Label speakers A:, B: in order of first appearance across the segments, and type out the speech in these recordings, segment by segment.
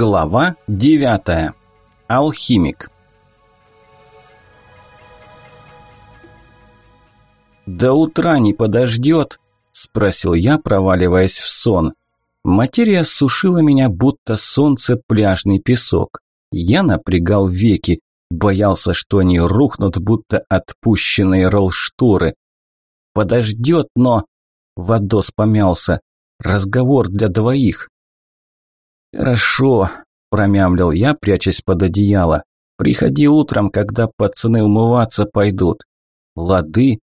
A: Глава 9. Алхимик. До утра не подождет? спросил я, проваливаясь в сон. Материя сушила меня, будто солнце пляжный песок. Я напрягал веки, боялся, что они рухнут, будто отпущенные ролл-шторы. Подождет, но... Водос помялся. Разговор для двоих. «Хорошо», – промямлил я, прячась под одеяло. «Приходи утром, когда пацаны умываться пойдут». «Лады».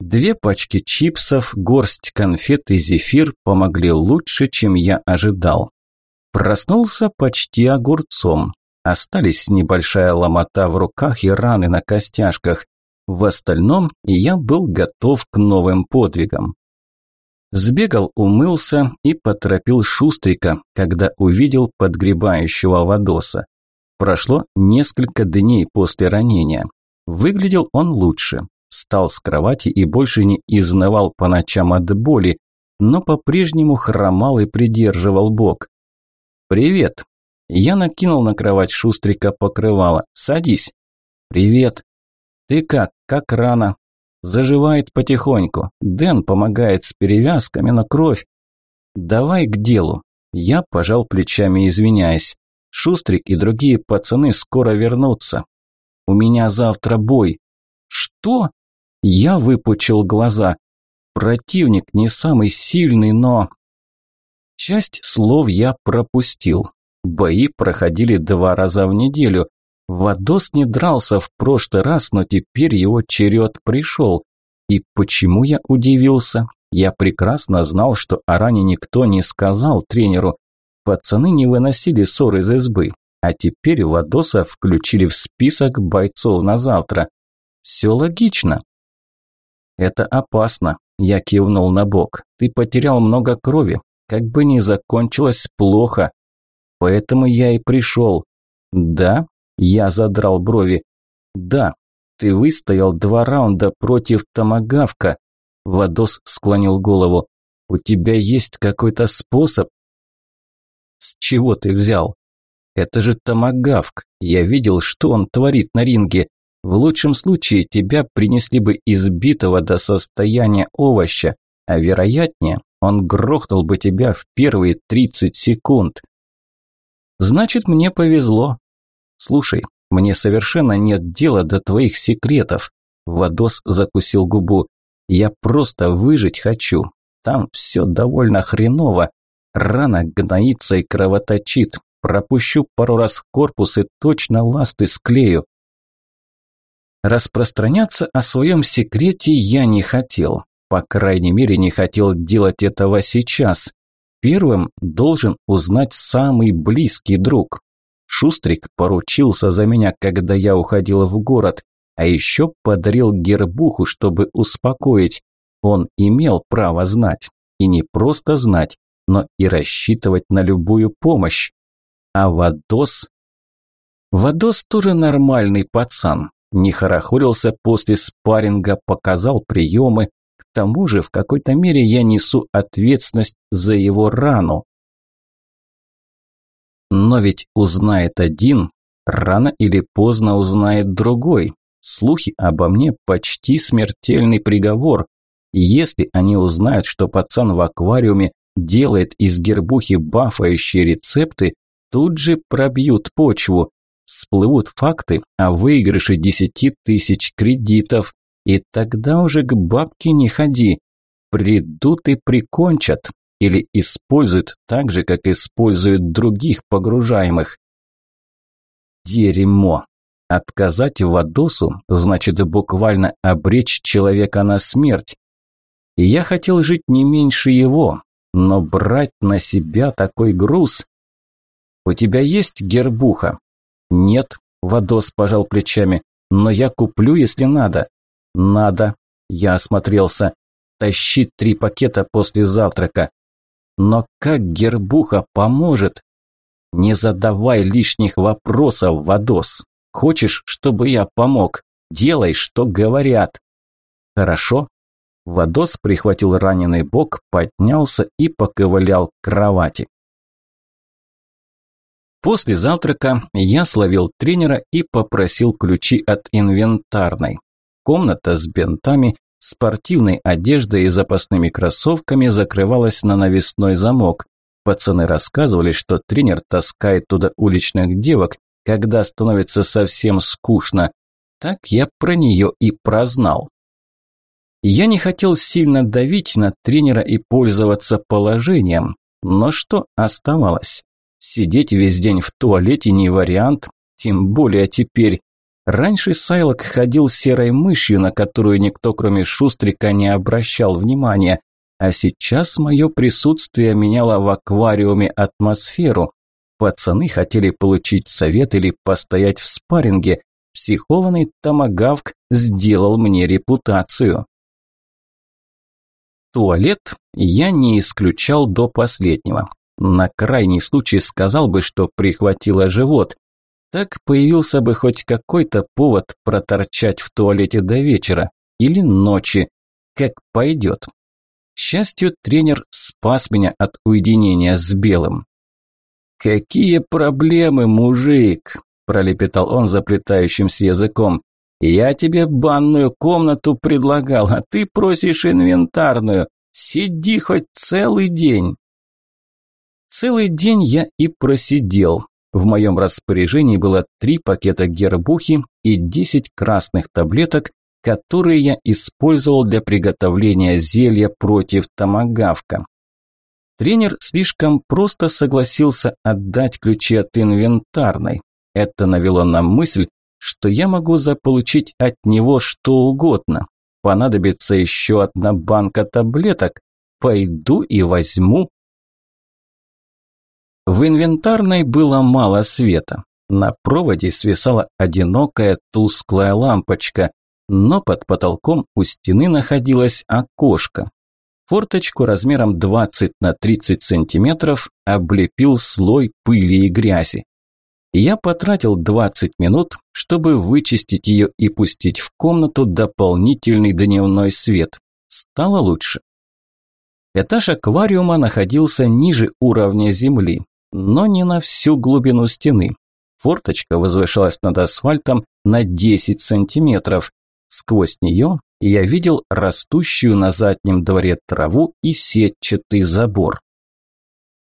A: Две пачки чипсов, горсть конфет и зефир помогли лучше, чем я ожидал. Проснулся почти огурцом. Остались небольшая ломота в руках и раны на костяшках. В остальном я был готов к новым подвигам. Сбегал, умылся и поторопил Шустрика, когда увидел подгребающего Вадоса. Прошло несколько дней после ранения. Выглядел он лучше. Встал с кровати и больше не изнывал по ночам от боли, но по-прежнему хромал и придерживал бок. «Привет!» Я накинул на кровать Шустрика покрывало. «Садись!» «Привет!» «Ты как? Как рано?» Заживает потихоньку. Дэн помогает с перевязками, но кровь... Давай к делу. Я пожал плечами, извиняясь. Шустрик и другие пацаны скоро вернутся. У меня завтра бой. Что? Я выпучил глаза. Противник не самый сильный, но... Часть слов я пропустил. Бои проходили два раза в неделю. Вадос не дрался в прошлый раз, но теперь его черед пришел. И почему я удивился? Я прекрасно знал, что о ране никто не сказал тренеру. Пацаны не выносили ссор из избы, а теперь Вадоса включили в список бойцов на завтра. Все логично. Это опасно, я кивнул на бок. Ты потерял много крови, как бы ни закончилось плохо. Поэтому я и пришел. Да, я задрал брови. «Да, ты выстоял два раунда против Томагавка». Вадос склонил голову. «У тебя есть какой-то способ?» «С чего ты взял?» «Это же Томагавк. Я видел, что он творит на ринге. В лучшем случае тебя принесли бы избитого до состояния овоща, а вероятнее он грохнул бы тебя в первые 30 секунд». «Значит, мне повезло. «Слушай, мне совершенно нет дела до твоих секретов». Вадос закусил губу. «Я просто выжить хочу. Там все довольно хреново. Рана гноится и кровоточит. Пропущу пару раз корпус и точно ласты склею». Распространяться о своем секрете я не хотел. По крайней мере, не хотел делать этого сейчас. Первым должен узнать самый близкий друг. Шустрик поручился за меня, когда я уходила в город, а еще подарил гербуху, чтобы успокоить. Он имел право знать. И не просто знать, но и рассчитывать на любую помощь. А Вадос... Вадос тоже нормальный пацан. Не хорохорился после спарринга, показал приемы. К тому же в какой-то мере я несу ответственность за его рану. Но ведь узнает один, рано или поздно узнает другой. Слухи обо мне почти смертельный приговор. Если они узнают, что пацан в аквариуме делает из гербухи бафающие рецепты, тут же пробьют почву. Всплывут факты о выигрыше десяти тысяч кредитов. И тогда уже к бабке не ходи. Придут и прикончат или используют так же, как используют других погружаемых. Дерьмо. Отказать Вадосу значит буквально обречь человека на смерть. И я хотел жить не меньше его, но брать на себя такой груз... «У тебя есть гербуха?» «Нет», – Вадос пожал плечами, – «но я куплю, если надо». «Надо», – я осмотрелся. «Тащи три пакета после завтрака. Но как Гербуха поможет? Не задавай лишних вопросов, Вадос. Хочешь, чтобы я помог? Делай, что говорят. Хорошо. Вадос прихватил раненый бок, поднялся и поковылял к кровати. После завтрака я словил тренера и попросил ключи от инвентарной. Комната с бинтами, спортивной одеждой и запасными кроссовками закрывалась на навесной замок. Пацаны рассказывали, что тренер таскает туда уличных девок, когда становится совсем скучно. Так я про нее и прознал. Я не хотел сильно давить на тренера и пользоваться положением, но что оставалось? Сидеть весь день в туалете не вариант, тем более теперь. Раньше Сайлок ходил серой мышью, на которую никто кроме Шустрика не обращал внимания, а сейчас мое присутствие меняло в аквариуме атмосферу. Пацаны хотели получить совет или постоять в спарринге. Психованный томагавк сделал мне репутацию. Туалет я не исключал до последнего. На крайний случай сказал бы, что прихватило живот. Так появился бы хоть какой-то повод проторчать в туалете до вечера или ночи, как пойдет. К счастью, тренер спас меня от уединения с Белым. «Какие проблемы, мужик!» – пролепетал он заплетающимся языком. «Я тебе банную комнату предлагал, а ты просишь инвентарную. Сиди хоть целый день!» Целый день я и просидел. В моем распоряжении было три пакета гербухи и десять красных таблеток, которые я использовал для приготовления зелья против томагавка. Тренер слишком просто согласился отдать ключи от инвентарной. Это навело на мысль, что я могу заполучить от него что угодно. Понадобится еще одна банка таблеток. Пойду и возьму. В инвентарной было мало света. На проводе свисала одинокая тусклая лампочка, но под потолком у стены находилось окошко. Форточку размером 20 на 30 сантиметров облепил слой пыли и грязи. Я потратил 20 минут, чтобы вычистить ее и пустить в комнату дополнительный дневной свет. Стало лучше. Этаж аквариума находился ниже уровня земли но не на всю глубину стены. Форточка возвышалась над асфальтом на 10 сантиметров. Сквозь нее я видел растущую на заднем дворе траву и сетчатый забор.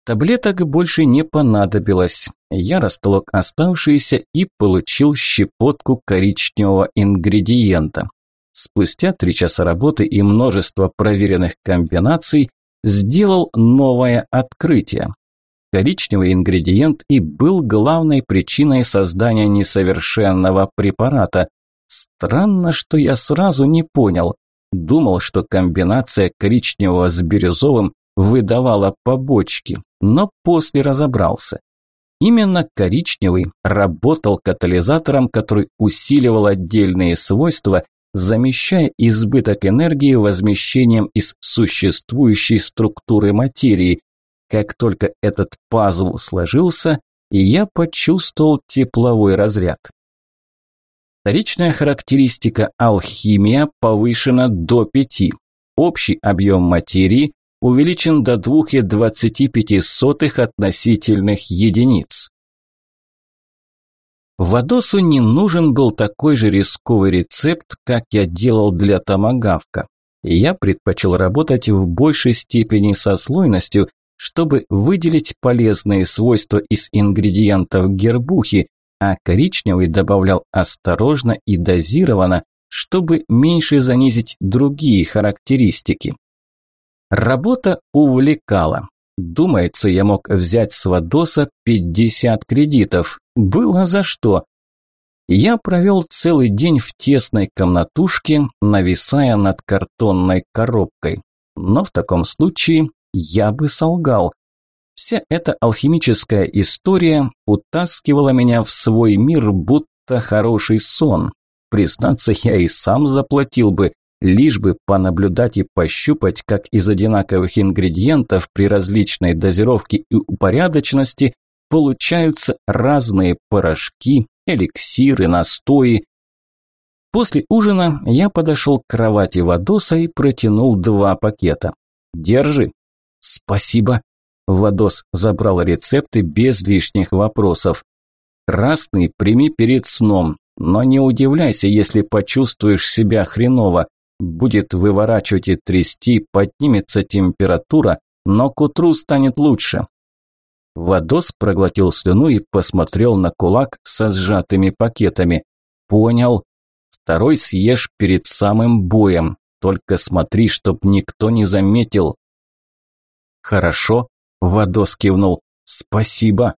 A: Таблеток больше не понадобилось. Я растолок оставшиеся и получил щепотку коричневого ингредиента. Спустя три часа работы и множество проверенных комбинаций сделал новое открытие. Коричневый ингредиент и был главной причиной создания несовершенного препарата. Странно, что я сразу не понял. Думал, что комбинация коричневого с бирюзовым выдавала побочки, но после разобрался. Именно коричневый работал катализатором, который усиливал отдельные свойства, замещая избыток энергии возмещением из существующей структуры материи, как только этот пазл сложился, я почувствовал тепловой разряд. Вторичная характеристика алхимия повышена до 5. Общий объем материи увеличен до 2,25 относительных единиц. Вадосу не нужен был такой же рисковый рецепт, как я делал для томагавка. Я предпочел работать в большей степени со слойностью, чтобы выделить полезные свойства из ингредиентов гербухи, а коричневый добавлял осторожно и дозированно, чтобы меньше занизить другие характеристики. Работа увлекала. Думается, я мог взять с Вадоса 50 кредитов. Было за что. Я провел целый день в тесной комнатушке, нависая над картонной коробкой. Но в таком случае я бы солгал. Вся эта алхимическая история утаскивала меня в свой мир, будто хороший сон. Признаться, я и сам заплатил бы, лишь бы понаблюдать и пощупать, как из одинаковых ингредиентов при различной дозировке и упорядоченности получаются разные порошки, эликсиры, настои. После ужина я подошел к кровати Вадоса и протянул два пакета. «Держи». «Спасибо». Вадос забрал рецепты без лишних вопросов. Красный прими перед сном, но не удивляйся, если почувствуешь себя хреново. Будет выворачивать и трясти, поднимется температура, но к утру станет лучше. Вадос проглотил слюну и посмотрел на кулак со сжатыми пакетами. Понял. Второй съешь перед самым боем. Только смотри, чтоб никто не заметил. Хорошо, Вадос кивнул. Спасибо.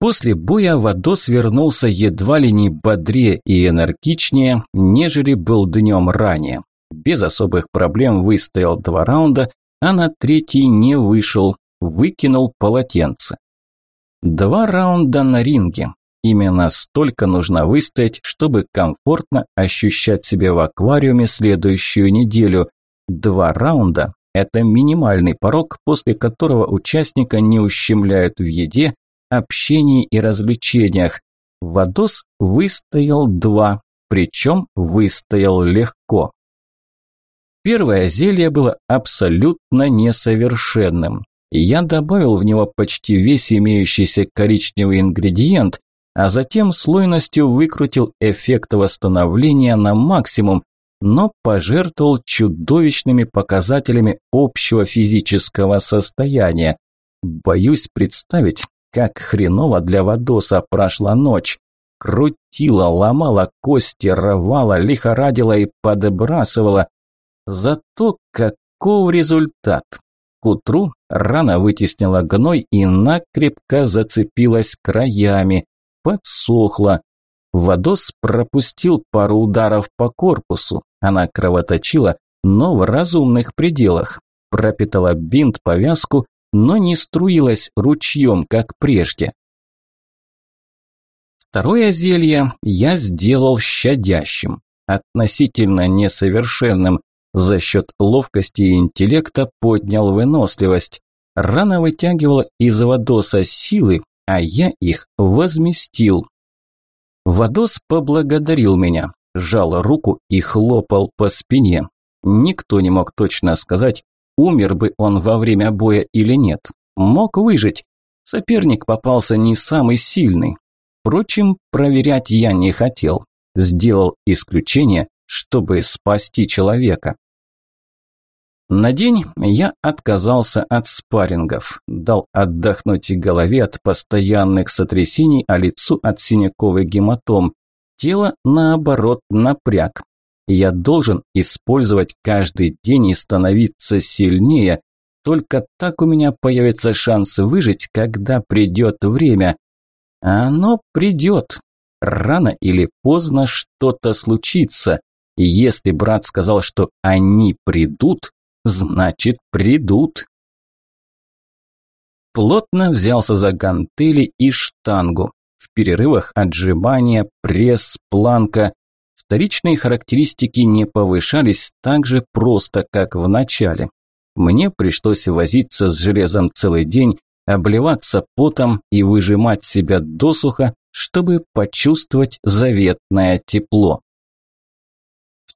A: После боя Вадос вернулся едва ли не бодрее и энергичнее, нежели был днем ранее. Без особых проблем выстоял два раунда, а на третий не вышел, выкинул полотенце. Два раунда на ринге. Именно столько нужно выстоять, чтобы комфортно ощущать себя в аквариуме следующую неделю. Два раунда – это минимальный порог, после которого участника не ущемляют в еде, общении и развлечениях. Вадос выстоял два, причем выстоял легко. Первое зелье было абсолютно несовершенным. Я добавил в него почти весь имеющийся коричневый ингредиент, а затем слойностью выкрутил эффект восстановления на максимум, но пожертвовал чудовищными показателями общего физического состояния. Боюсь представить, как хреново для Вадоса прошла ночь. Крутила, ломала кости, рвала, лихорадила и подбрасывала. Зато каков результат? К утру рана вытеснила гной и накрепко зацепилась краями, подсохла. Водос пропустил пару ударов по корпусу. Она кровоточила, но в разумных пределах. Пропитала бинт, повязку, но не струилась ручьем, как прежде. Второе зелье я сделал щадящим, относительно несовершенным, за счет ловкости и интеллекта поднял выносливость. Рана вытягивала из Вадоса силы, а я их возместил. Вадос поблагодарил меня, сжал руку и хлопал по спине. Никто не мог точно сказать, умер бы он во время боя или нет. Мог выжить. Соперник попался не самый сильный. Впрочем, проверять я не хотел. Сделал исключение чтобы спасти человека. На день я отказался от спаррингов, дал отдохнуть и голове от постоянных сотрясений, а лицу от синяков и гематом. Тело, наоборот, напряг. Я должен использовать каждый день и становиться сильнее. Только так у меня появится шанс выжить, когда придет время. А оно придет. Рано или поздно что-то случится. Если брат сказал, что они придут, значит придут. Плотно взялся за гантели и штангу. В перерывах отжимания, пресс, планка. Вторичные характеристики не повышались так же просто, как в начале. Мне пришлось возиться с железом целый день, обливаться потом и выжимать себя досуха, чтобы почувствовать заветное тепло.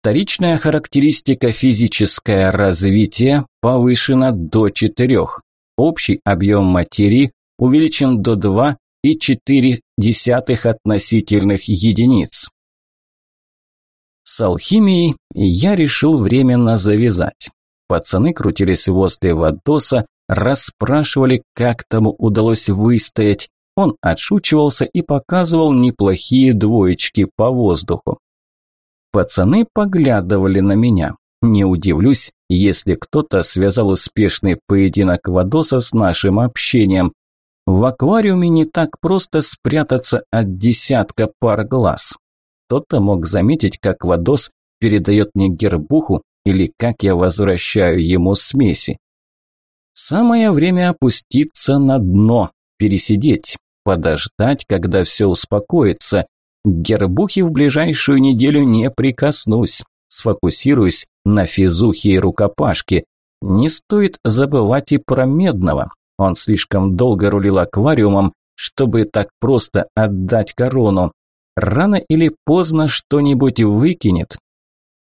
A: Вторичная характеристика физическое развитие повышена до 4. Общий объем материи увеличен до 2,4 относительных единиц. С алхимией я решил временно завязать. Пацаны крутились возле Вадоса, расспрашивали, как тому удалось выстоять. Он отшучивался и показывал неплохие двоечки по воздуху. Пацаны поглядывали на меня. Не удивлюсь, если кто-то связал успешный поединок Вадоса с нашим общением. В аквариуме не так просто спрятаться от десятка пар глаз. Кто-то мог заметить, как Вадос передает мне гербуху или как я возвращаю ему смеси. Самое время опуститься на дно, пересидеть, подождать, когда все успокоится. К гербухе в ближайшую неделю не прикоснусь. Сфокусируюсь на физухе и рукопашке. Не стоит забывать и про Медного. Он слишком долго рулил аквариумом, чтобы так просто отдать корону. Рано или поздно что-нибудь выкинет.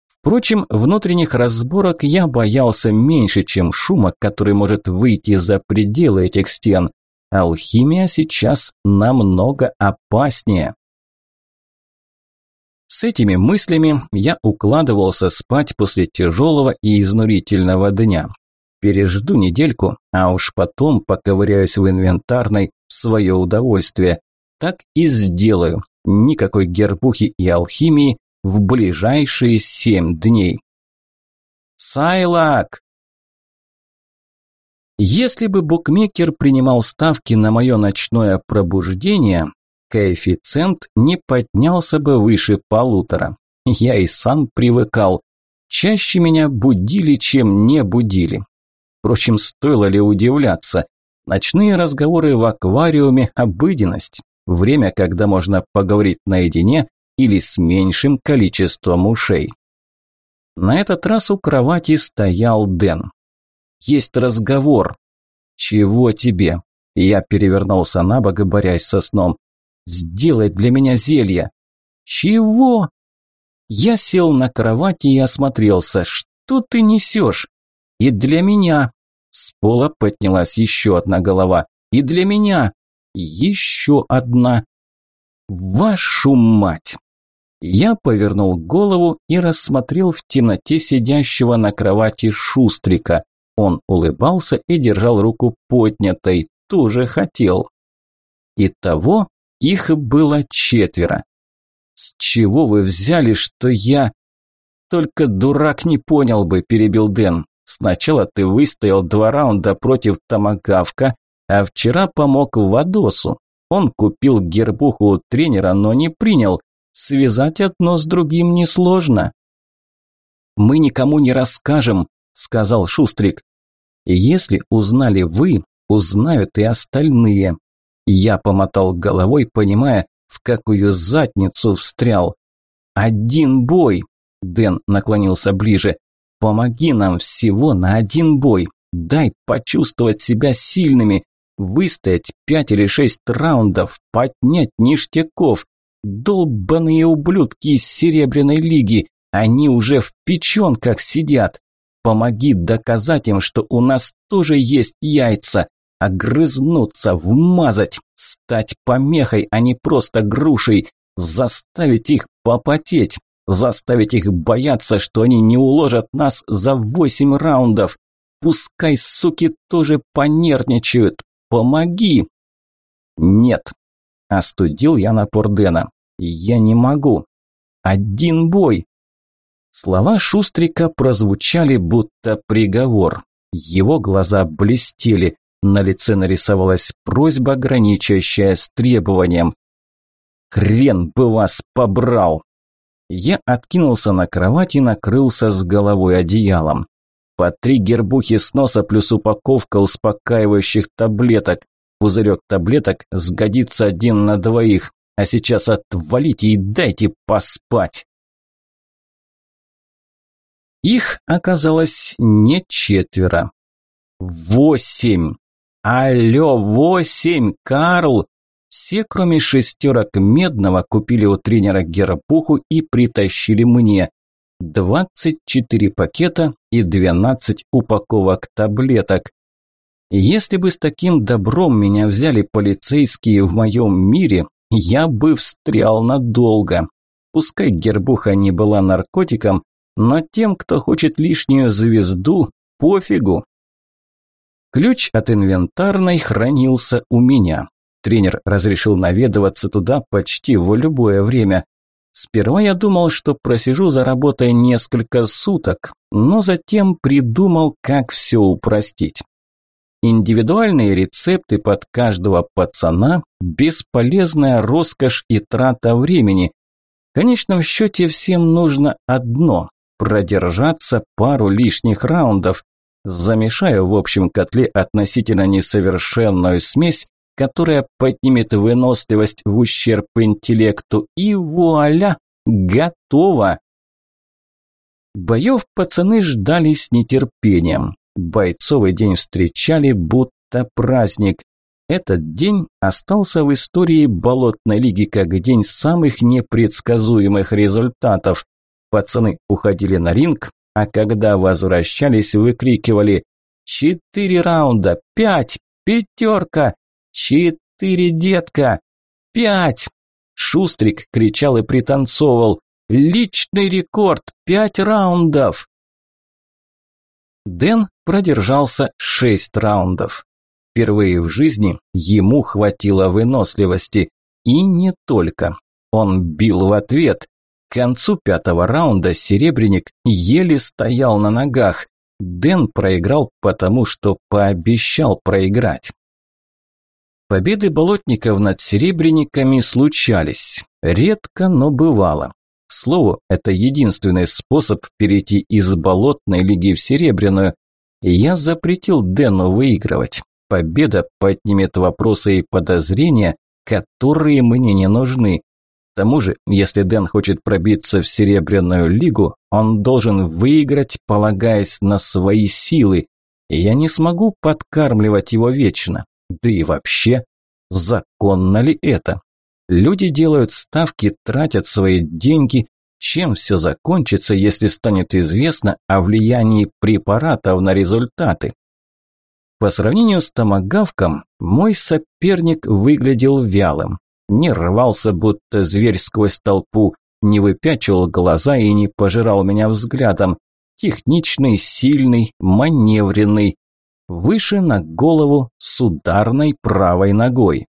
A: Впрочем, внутренних разборок я боялся меньше, чем шума, который может выйти за пределы этих стен. Алхимия сейчас намного опаснее. С этими мыслями я укладывался спать после тяжелого и изнурительного дня. Пережду недельку, а уж потом поковыряюсь в инвентарной в свое удовольствие. Так и сделаю. Никакой гербухи и алхимии в ближайшие семь дней. Сайлак! Если бы букмекер принимал ставки на мое ночное пробуждение, коэффициент не поднялся бы выше полутора. Я и сам привыкал. Чаще меня будили, чем не будили. Впрочем, стоило ли удивляться? Ночные разговоры в аквариуме – обыденность. Время, когда можно поговорить наедине или с меньшим количеством ушей. На этот раз у кровати стоял Дэн. «Есть разговор». «Чего тебе?» Я перевернулся на бок, борясь со сном. «Сделай для меня зелье». «Чего?» Я сел на кровати и осмотрелся. «Что ты несешь?» «И для меня». С пола поднялась еще одна голова. «И для меня». «Еще одна». «Вашу мать!» Я повернул голову и рассмотрел в темноте сидящего на кровати Шустрика. Он улыбался и держал руку поднятой, тоже хотел. Итого их было четверо. «С чего вы взяли, что я...» «Только дурак не понял бы», – перебил Дэн. «Сначала ты выстоял два раунда против Томагавка, а вчера помог Вадосу. Он купил гербуху у тренера, но не принял. Связать одно с другим несложно». «Мы никому не расскажем», – сказал Шустрик. «Если узнали вы, узнают и остальные». Я помотал головой, понимая, в какую задницу встрял. «Один бой!» – Дэн наклонился ближе. «Помоги нам всего на один бой. Дай почувствовать себя сильными, выстоять пять или шесть раундов, поднять ништяков. Долбаные ублюдки из Серебряной Лиги, они уже в печенках сидят. Помоги доказать им, что у нас тоже есть яйца. Огрызнуться, вмазать, стать помехой, а не просто грушей. Заставить их попотеть, заставить их бояться, что они не уложат нас за восемь раундов. Пускай суки тоже понервничают. Помоги. Нет, Остудил я напор Дэна. Я не могу. Один бой. Слова Шустрика прозвучали будто приговор. Его глаза блестели, на лице нарисовалась просьба, граничащая с требованием. «Хрен бы вас побрал!» Я откинулся на кровать и накрылся с головой одеялом. По три гербухи с носа плюс упаковка успокаивающих таблеток. Пузырек таблеток сгодится один на двоих, а сейчас отвалите и дайте поспать. Их оказалось не четверо. Восемь! Алло, восемь, Карл! Все, кроме шестерок медного, купили у тренера герпуху и притащили мне. Двадцать четыре пакета и двенадцать упаковок таблеток. Если бы с таким добром меня взяли полицейские в моем мире, я бы встрял надолго. Пускай гербуха не была наркотиком, но тем, кто хочет лишнюю звезду, пофигу. Ключ от инвентарной хранился у меня. Тренер разрешил наведываться туда почти в любое время. Сперва я думал, что просижу за работой несколько суток, но затем придумал, как все упростить. Индивидуальные рецепты под каждого пацана – бесполезная роскошь и трата времени. В конечном счете всем нужно одно – продержаться пару лишних раундов. Замешаю в общем котле относительно несовершенную смесь, которая поднимет выносливость в ущерб интеллекту, и вуаля, готово! Боев пацаны ждали с нетерпением. Бойцовый день встречали, будто праздник. Этот день остался в истории Болотной лиги как день самых непредсказуемых результатов. Пацаны уходили на ринг, а когда возвращались, выкрикивали «Четыре раунда! Пять! Пятерка! Четыре, детка! Пять!» Шустрик кричал и пританцовывал «Личный рекорд! Пять раундов!» Дэн продержался шесть раундов. Впервые в жизни ему хватило выносливости. И не только. Он бил в ответ. К концу пятого раунда Серебряник еле стоял на ногах. Дэн проиграл, потому что пообещал проиграть. Победы болотников над серебряниками случались. Редко, но бывало. К слову, это единственный способ перейти из болотной лиги в серебряную. Я запретил Дэну выигрывать. Победа поднимет вопросы и подозрения, которые мне не нужны. Тому же, если Дэн хочет пробиться в Серебряную лигу, он должен выиграть, полагаясь на свои силы. И я не смогу подкармливать его вечно. Да и вообще, законно ли это? Люди делают ставки, тратят свои деньги. Чем все закончится, если станет известно о влиянии препаратов на результаты? По сравнению с томагавком, мой соперник выглядел вялым. Не рвался, будто зверь сквозь толпу, не выпячивал глаза и не пожирал меня взглядом. Техничный, сильный, маневренный. Выше на голову с ударной правой ногой.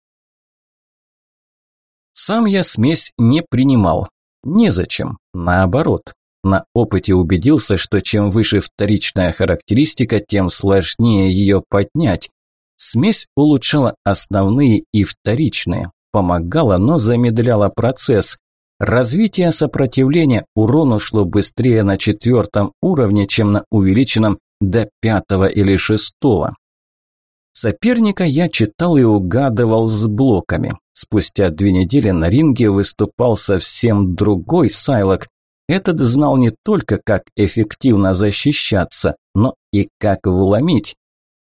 A: Сам я смесь не принимал. Незачем. Наоборот. На опыте убедился, что чем выше вторичная характеристика, тем сложнее ее поднять. Смесь улучшала основные и вторичные, помогала, но замедляла процесс. Развитие сопротивления урону шло быстрее на четвертом уровне, чем на увеличенном до пятого или шестого. Соперника я читал и угадывал с блоками. Спустя две недели на ринге выступал совсем другой Сайлок, этот знал не только, как эффективно защищаться, но и как вломить.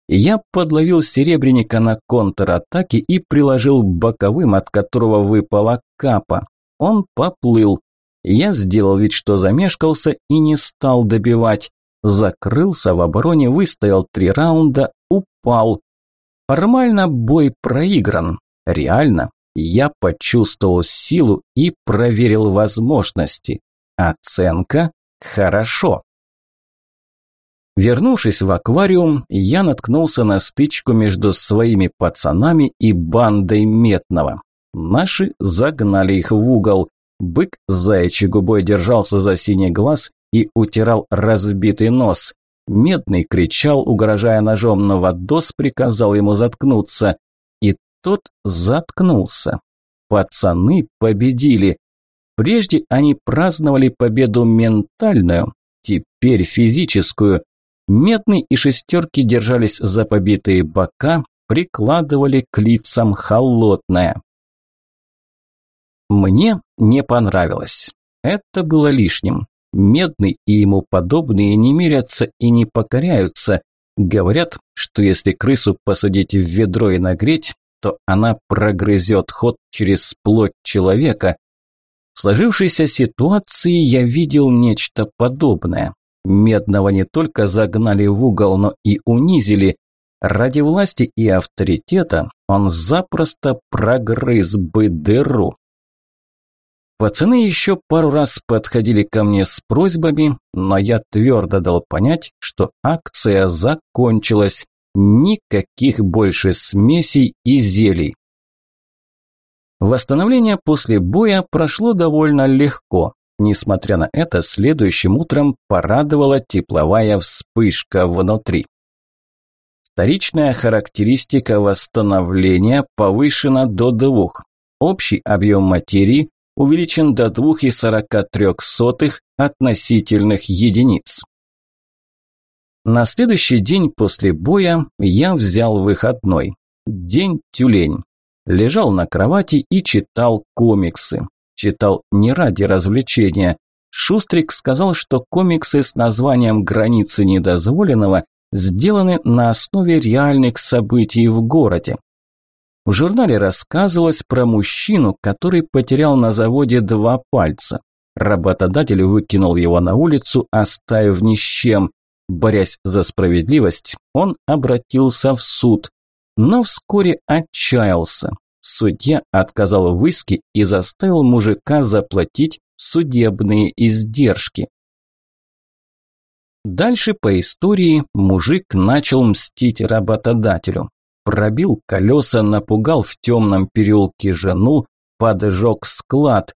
A: Я подловил Серебряника на контратаке и приложил боковым, от которого выпала капа. Он поплыл. Я сделал вид, что замешкался и не стал добивать. Закрылся в обороне, выстоял три раунда, упал. Формально бой проигран. Реально, я почувствовал силу и проверил возможности. Оценка «хорошо». Вернувшись в аквариум, я наткнулся на стычку между своими пацанами и бандой Метного. Наши загнали их в угол. Бык заячьей губой держался за синий глаз и утирал разбитый нос. Медный кричал, угрожая ножом, но Вадос приказал ему заткнуться. И тот заткнулся. Пацаны победили. Прежде они праздновали победу ментальную, теперь физическую. Медный и шестерки держались за побитые бока, прикладывали к лицам холодное. Мне не понравилось. Это было лишним. Медный и ему подобные не мирятся и не покоряются. Говорят, что если крысу посадить в ведро и нагреть, то она прогрызет ход через плоть человека, в сложившейся ситуации я видел нечто подобное. Медного не только загнали в угол, но и унизили. Ради власти и авторитета он запросто прогрыз бы дыру. Пацаны еще пару раз подходили ко мне с просьбами, но я твердо дал понять, что акция закончилась. Никаких больше смесей и зелий. Восстановление после боя прошло довольно легко. Несмотря на это, следующим утром порадовала тепловая вспышка внутри. Вторичная характеристика восстановления повышена до двух. Общий объем материи увеличен до 2,43 относительных единиц. На следующий день после боя я взял выходной. День тюлень лежал на кровати и читал комиксы. Читал не ради развлечения. Шустрик сказал, что комиксы с названием «Границы недозволенного» сделаны на основе реальных событий в городе. В журнале рассказывалось про мужчину, который потерял на заводе два пальца. Работодатель выкинул его на улицу, оставив ни с чем. Борясь за справедливость, он обратился в суд, но вскоре отчаялся. Судья отказал в иске и заставил мужика заплатить судебные издержки. Дальше по истории мужик начал мстить работодателю. Пробил колеса, напугал в темном переулке жену, поджег склад.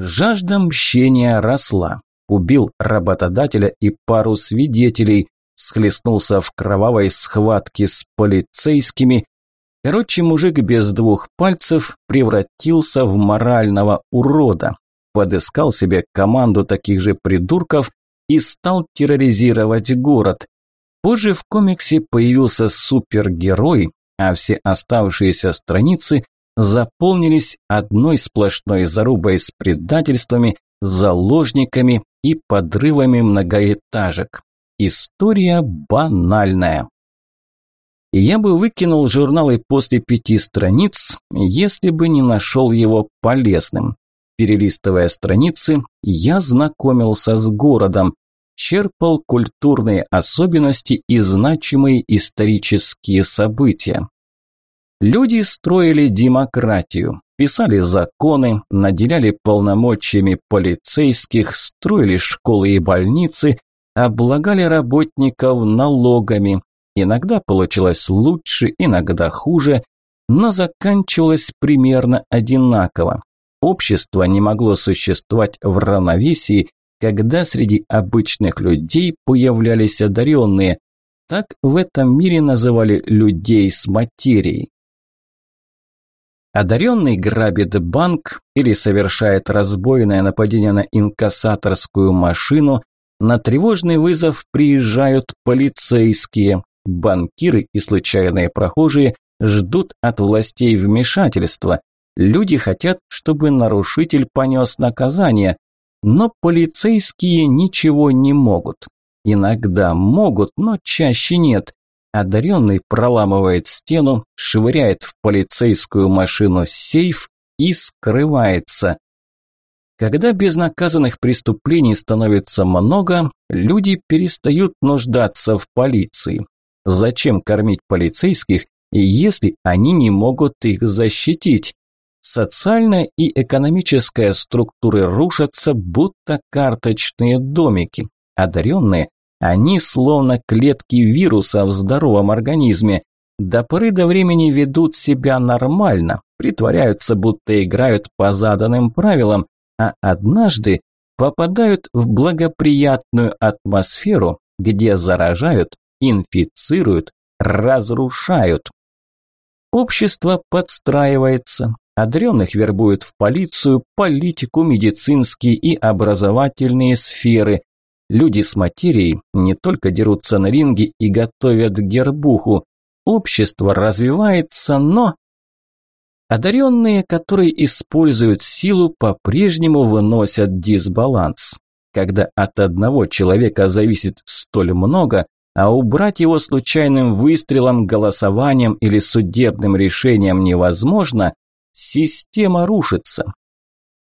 A: Жажда мщения росла. Убил работодателя и пару свидетелей, схлестнулся в кровавой схватке с полицейскими. Короче, мужик без двух пальцев превратился в морального урода. Подыскал себе команду таких же придурков и стал терроризировать город. Позже в комиксе появился супергерой, а все оставшиеся страницы заполнились одной сплошной зарубой с предательствами, заложниками и подрывами многоэтажек. История банальная. Я бы выкинул журналы после пяти страниц, если бы не нашел его полезным. Перелистывая страницы, я знакомился с городом, черпал культурные особенности и значимые исторические события. Люди строили демократию, писали законы, наделяли полномочиями полицейских, строили школы и больницы, облагали работников налогами. Иногда получилось лучше, иногда хуже, но заканчивалось примерно одинаково. Общество не могло существовать в равновесии, когда среди обычных людей появлялись одаренные. Так в этом мире называли людей с материей. Одаренный грабит банк или совершает разбойное нападение на инкассаторскую машину, на тревожный вызов приезжают полицейские, банкиры и случайные прохожие ждут от властей вмешательства, Люди хотят, чтобы нарушитель понес наказание, но полицейские ничего не могут. Иногда могут, но чаще нет. Одаренный проламывает стену, швыряет в полицейскую машину сейф и скрывается. Когда безнаказанных преступлений становится много, люди перестают нуждаться в полиции. Зачем кормить полицейских, если они не могут их защитить? Социальная и экономическая структуры рушатся, будто карточные домики. Одаренные, они словно клетки вируса в здоровом организме. До поры до времени ведут себя нормально, притворяются, будто играют по заданным правилам, а однажды попадают в благоприятную атмосферу, где заражают, инфицируют, разрушают. Общество подстраивается, Одаренных вербуют в полицию, политику, медицинские и образовательные сферы. Люди с материей не только дерутся на ринге и готовят гербуху. Общество развивается, но... Одаренные, которые используют силу, по-прежнему выносят дисбаланс. Когда от одного человека зависит столь много, а убрать его случайным выстрелом, голосованием или судебным решением невозможно, Система рушится.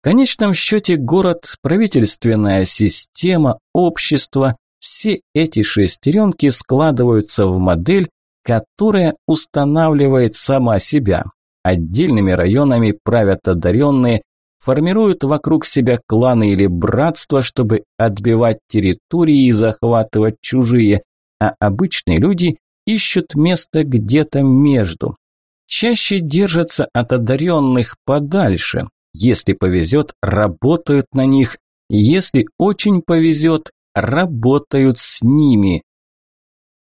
A: В конечном счете город, правительственная система, общество – все эти шестеренки складываются в модель, которая устанавливает сама себя. Отдельными районами правят одаренные, формируют вокруг себя кланы или братства, чтобы отбивать территории и захватывать чужие, а обычные люди ищут место где-то между чаще держатся от одаренных подальше. Если повезет, работают на них. Если очень повезет, работают с ними.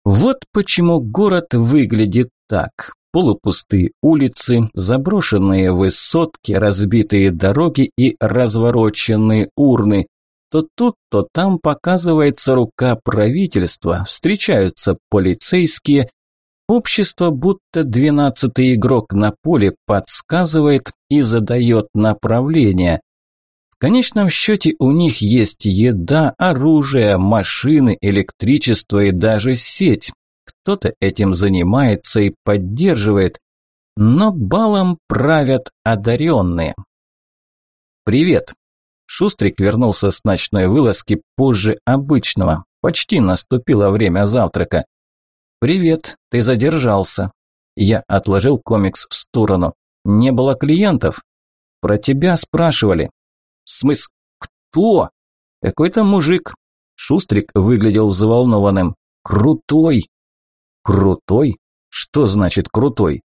A: Вот почему город выглядит так. Полупустые улицы, заброшенные высотки, разбитые дороги и развороченные урны. То тут, то там показывается рука правительства, встречаются полицейские, Общество, будто двенадцатый игрок на поле, подсказывает и задает направление. В конечном счете у них есть еда, оружие, машины, электричество и даже сеть. Кто-то этим занимается и поддерживает, но балом правят одаренные. «Привет!» Шустрик вернулся с ночной вылазки позже обычного. Почти наступило время завтрака. «Привет, ты задержался». Я отложил комикс в сторону. «Не было клиентов?» «Про тебя спрашивали». «Смысл? Кто?» «Какой-то мужик». Шустрик выглядел взволнованным. «Крутой!» «Крутой? Что значит крутой?»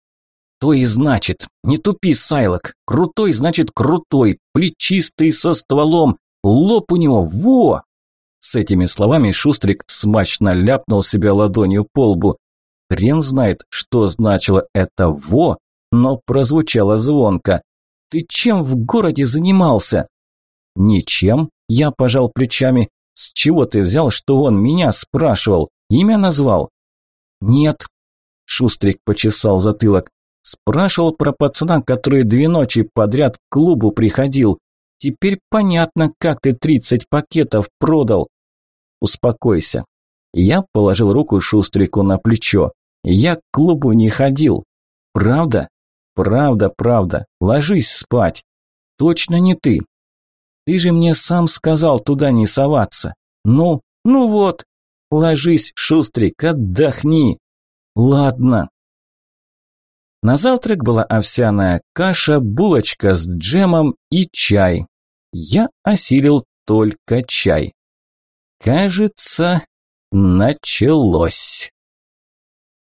A: То и значит. Не тупи, Сайлок. Крутой значит крутой, плечистый со стволом. Лоб у него, во! С этими словами Шустрик смачно ляпнул себя ладонью по лбу. Хрен знает, что значило это «во», но прозвучало звонко. «Ты чем в городе занимался?» «Ничем», – я пожал плечами. «С чего ты взял, что он меня спрашивал? Имя назвал?» «Нет», – Шустрик почесал затылок. Спрашивал про пацана, который две ночи подряд к клубу приходил. Теперь понятно, как ты тридцать пакетов продал. Успокойся. Я положил руку Шустрику на плечо. Я к клубу не ходил. Правда? Правда, правда. Ложись спать. Точно не ты. Ты же мне сам сказал туда не соваться. Ну, ну вот. Ложись, Шустрик, отдохни. Ладно. На завтрак была овсяная каша, булочка с джемом и чай. Я осилил только чай. Кажется, началось.